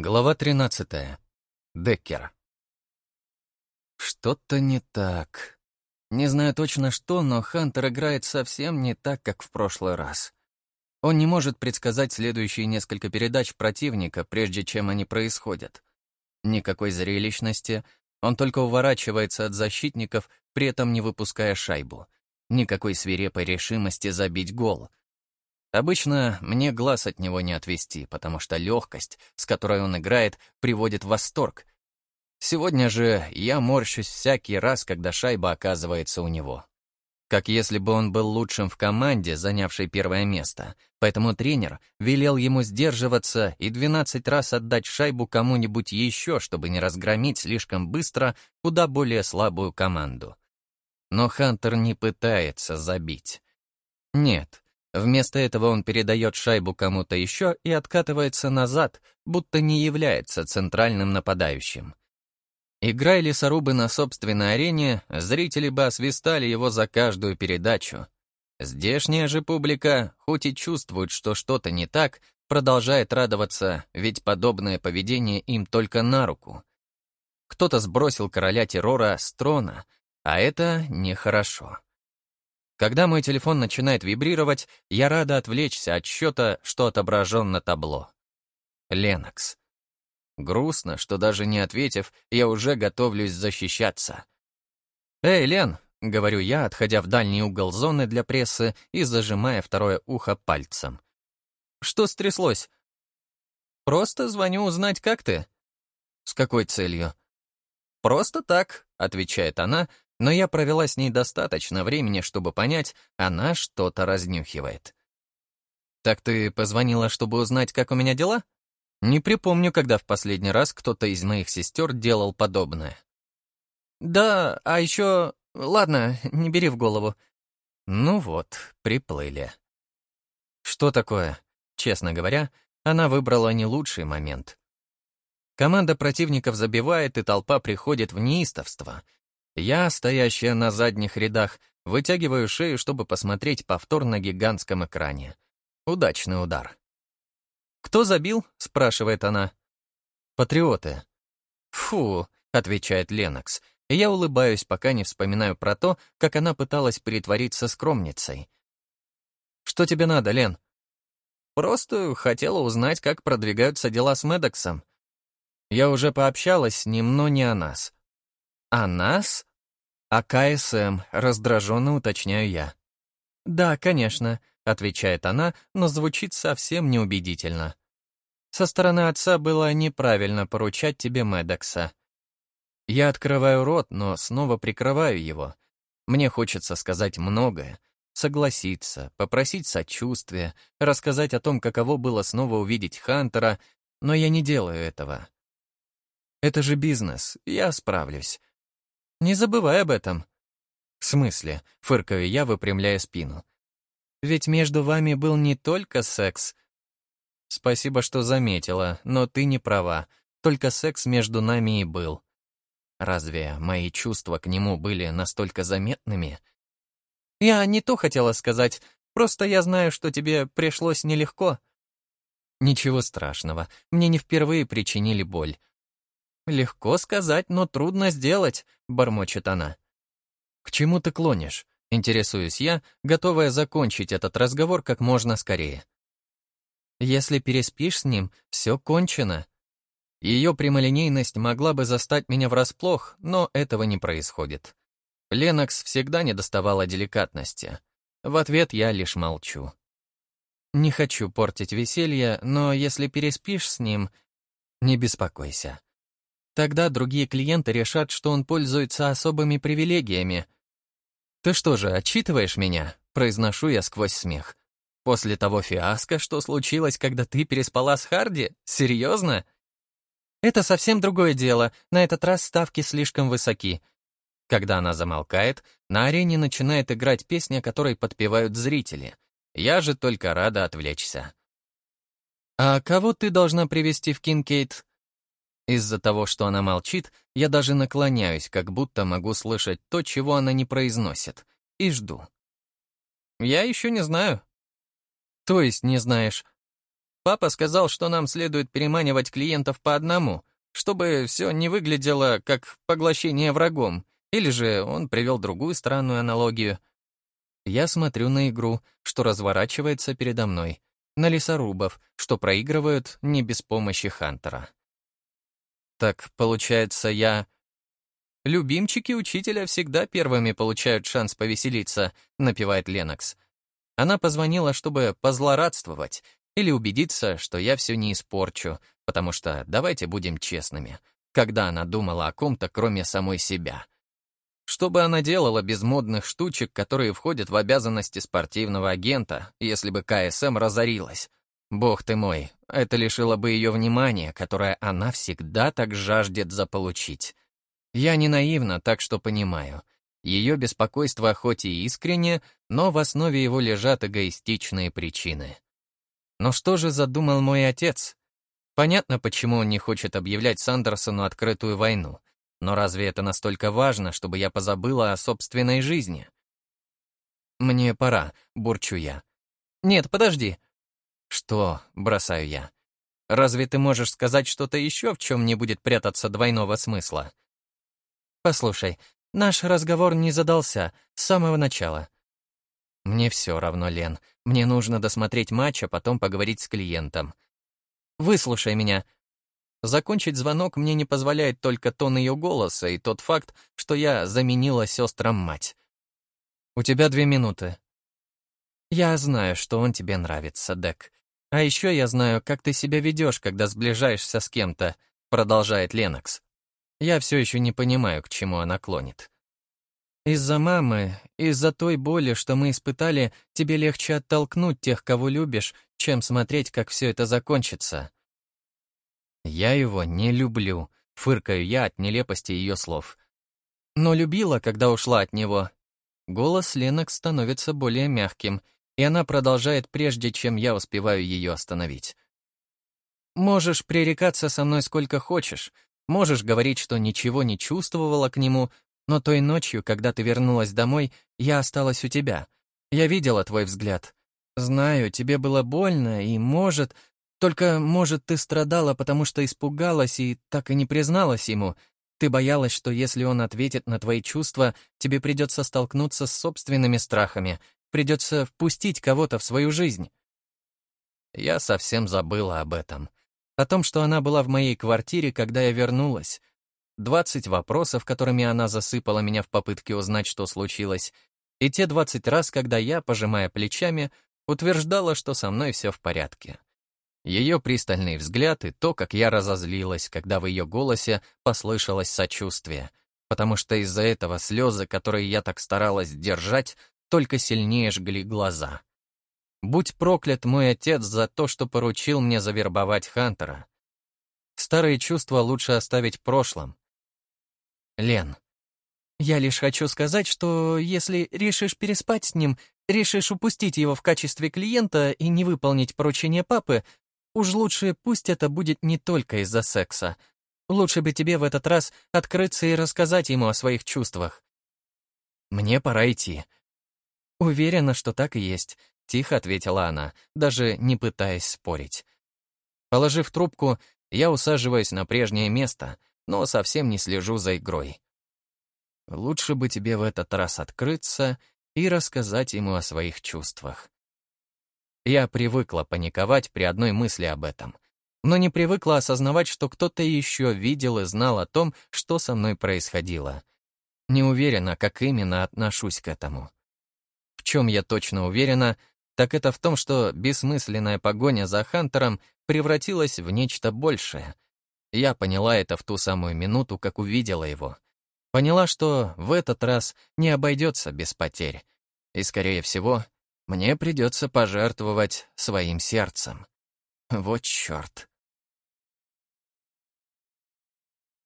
Глава 13. Деккер. Что-то не так. Не знаю точно что, но Хантер играет совсем не так, как в прошлый раз. Он не может предсказать следующие несколько передач противника, прежде чем они происходят. Никакой зрелищности, он только уворачивается от защитников, при этом не выпуская шайбу. Никакой свирепой решимости забить гол — Обычно мне глаз от него не отвести, потому что легкость, с которой он играет, приводит в восторг. Сегодня же я морщусь всякий раз, когда шайба оказывается у него. Как если бы он был лучшим в команде, занявшей первое место. Поэтому тренер велел ему сдерживаться и 12 раз отдать шайбу кому-нибудь еще, чтобы не разгромить слишком быстро куда более слабую команду. Но Хантер не пытается забить. Нет, Вместо этого он передает шайбу кому-то еще и откатывается назад, будто не является центральным нападающим. Играя лесорубы на собственной арене, зрители бы освистали его за каждую передачу. Здешняя же публика, хоть и чувствует, что что-то не так, продолжает радоваться, ведь подобное поведение им только на руку. Кто-то сбросил короля террора с трона, а это нехорошо. Когда мой телефон начинает вибрировать, я рада отвлечься от счета, что отображен на табло. Ленокс. Грустно, что даже не ответив, я уже готовлюсь защищаться. «Эй, Лен!» — говорю я, отходя в дальний угол зоны для прессы и зажимая второе ухо пальцем. «Что стряслось?» «Просто звоню узнать, как ты». «С какой целью?» «Просто так», — отвечает она, но я провела с ней достаточно времени, чтобы понять, она что-то разнюхивает. «Так ты позвонила, чтобы узнать, как у меня дела?» Не припомню, когда в последний раз кто-то из моих сестер делал подобное. «Да, а еще... Ладно, не бери в голову». Ну вот, приплыли. Что такое? Честно говоря, она выбрала не лучший момент. Команда противников забивает, и толпа приходит в неистовство — я, стоящая на задних рядах, вытягиваю шею, чтобы посмотреть повтор на гигантском экране. Удачный удар. «Кто забил?» — спрашивает она. «Патриоты». «Фу», — отвечает Ленокс. Я улыбаюсь, пока не вспоминаю про то, как она пыталась притвориться скромницей. «Что тебе надо, Лен?» «Просто хотела узнать, как продвигаются дела с Медоксом. Я уже пообщалась с ним, но не о нас». «О нас?» «А КСМ?» — раздраженно уточняю я. «Да, конечно», — отвечает она, но звучит совсем неубедительно. «Со стороны отца было неправильно поручать тебе Медекса. Я открываю рот, но снова прикрываю его. Мне хочется сказать многое, согласиться, попросить сочувствия, рассказать о том, каково было снова увидеть Хантера, но я не делаю этого. Это же бизнес, я справлюсь. Не забывай об этом». «В смысле?» — фыркаю я, выпрямляя спину. «Ведь между вами был не только секс». «Спасибо, что заметила, но ты не права. Только секс между нами и был». Разве мои чувства к нему были настолько заметными? Я не то хотела сказать, просто я знаю, что тебе пришлось нелегко. Ничего страшного, мне не впервые причинили боль. «Легко сказать, но трудно сделать», — бормочет она. «К чему ты клонишь?» — интересуюсь я, готовая закончить этот разговор как можно скорее. «Если переспишь с ним, все кончено». Ее прямолинейность могла бы застать меня врасплох, но этого не происходит. Ленокс всегда не доставала деликатности. В ответ я лишь молчу. «Не хочу портить веселье, но если переспишь с ним, не беспокойся. Тогда другие клиенты решат, что он пользуется особыми привилегиями. «Ты что же, отчитываешь меня?» — произношу я сквозь смех. «После того фиаско, что случилось, когда ты переспала с Харди? Серьезно?» «Это совсем другое дело. На этот раз ставки слишком высоки». Когда она замолкает, на арене начинает играть песня, которой подпевают зрители. Я же только рада отвлечься. «А кого ты должна привести в Кинкейт?» Из-за того, что она молчит, я даже наклоняюсь, как будто могу слышать то, чего она не произносит, и жду. Я еще не знаю. То есть не знаешь? Папа сказал, что нам следует переманивать клиентов по одному, чтобы все не выглядело как поглощение врагом, или же он привел другую странную аналогию. Я смотрю на игру, что разворачивается передо мной, на лесорубов, что проигрывают не без помощи Хантера. Так, получается, я... «Любимчики учителя всегда первыми получают шанс повеселиться», — напевает Ленокс. Она позвонила, чтобы позлорадствовать или убедиться, что я все не испорчу, потому что, давайте будем честными, когда она думала о ком-то, кроме самой себя. Что бы она делала без модных штучек, которые входят в обязанности спортивного агента, если бы КСМ разорилась? Бог ты мой, это лишило бы ее внимания, которое она всегда так жаждет заполучить. Я не наивна, так что понимаю. Ее беспокойство хоть и искренне, но в основе его лежат эгоистичные причины. Но что же задумал мой отец? Понятно, почему он не хочет объявлять Сандерсону открытую войну. Но разве это настолько важно, чтобы я позабыла о собственной жизни? «Мне пора», — бурчу я. «Нет, подожди». «Что?» — бросаю я. «Разве ты можешь сказать что-то еще, в чем не будет прятаться двойного смысла?» «Послушай, наш разговор не задался с самого начала». «Мне все равно, Лен. Мне нужно досмотреть матч, а потом поговорить с клиентом. Выслушай меня». Закончить звонок мне не позволяет только тон ее голоса и тот факт, что я заменила сестрам мать. «У тебя две минуты». «Я знаю, что он тебе нравится, Дек. А еще я знаю, как ты себя ведешь, когда сближаешься с кем-то», продолжает Ленокс. Я все еще не понимаю, к чему она клонит. Из-за мамы, из-за той боли, что мы испытали, тебе легче оттолкнуть тех, кого любишь, чем смотреть, как все это закончится. Я его не люблю, фыркаю я от нелепости ее слов. Но любила, когда ушла от него. Голос Ленок становится более мягким, и она продолжает, прежде чем я успеваю ее остановить. Можешь пререкаться со мной сколько хочешь, Можешь говорить, что ничего не чувствовала к нему, но той ночью, когда ты вернулась домой, я осталась у тебя. Я видела твой взгляд. Знаю, тебе было больно, и, может... Только, может, ты страдала, потому что испугалась и так и не призналась ему. Ты боялась, что если он ответит на твои чувства, тебе придется столкнуться с собственными страхами, придется впустить кого-то в свою жизнь. Я совсем забыла об этом. О том, что она была в моей квартире, когда я вернулась. Двадцать вопросов, которыми она засыпала меня в попытке узнать, что случилось. И те двадцать раз, когда я, пожимая плечами, утверждала, что со мной все в порядке. Ее пристальный взгляд и то, как я разозлилась, когда в ее голосе послышалось сочувствие, потому что из-за этого слезы, которые я так старалась держать, только сильнее жгли глаза. Будь проклят мой отец за то, что поручил мне завербовать Хантера. Старые чувства лучше оставить в прошлом. Лен. Я лишь хочу сказать, что если решишь переспать с ним, решишь упустить его в качестве клиента и не выполнить поручение папы, уж лучше пусть это будет не только из-за секса. Лучше бы тебе в этот раз открыться и рассказать ему о своих чувствах. Мне пора идти. Уверена, что так и есть. Тихо ответила она, даже не пытаясь спорить. Положив трубку, я усаживаюсь на прежнее место, но совсем не слежу за игрой. Лучше бы тебе в этот раз открыться и рассказать ему о своих чувствах. Я привыкла паниковать при одной мысли об этом, но не привыкла осознавать, что кто-то еще видел и знал о том, что со мной происходило. Не уверена, как именно отношусь к этому. Чем я точно уверена, так это в том, что бессмысленная погоня за Хантером превратилась в нечто большее. Я поняла это в ту самую минуту, как увидела его. Поняла, что в этот раз не обойдется без потерь. И, скорее всего, мне придется пожертвовать своим сердцем. Вот черт.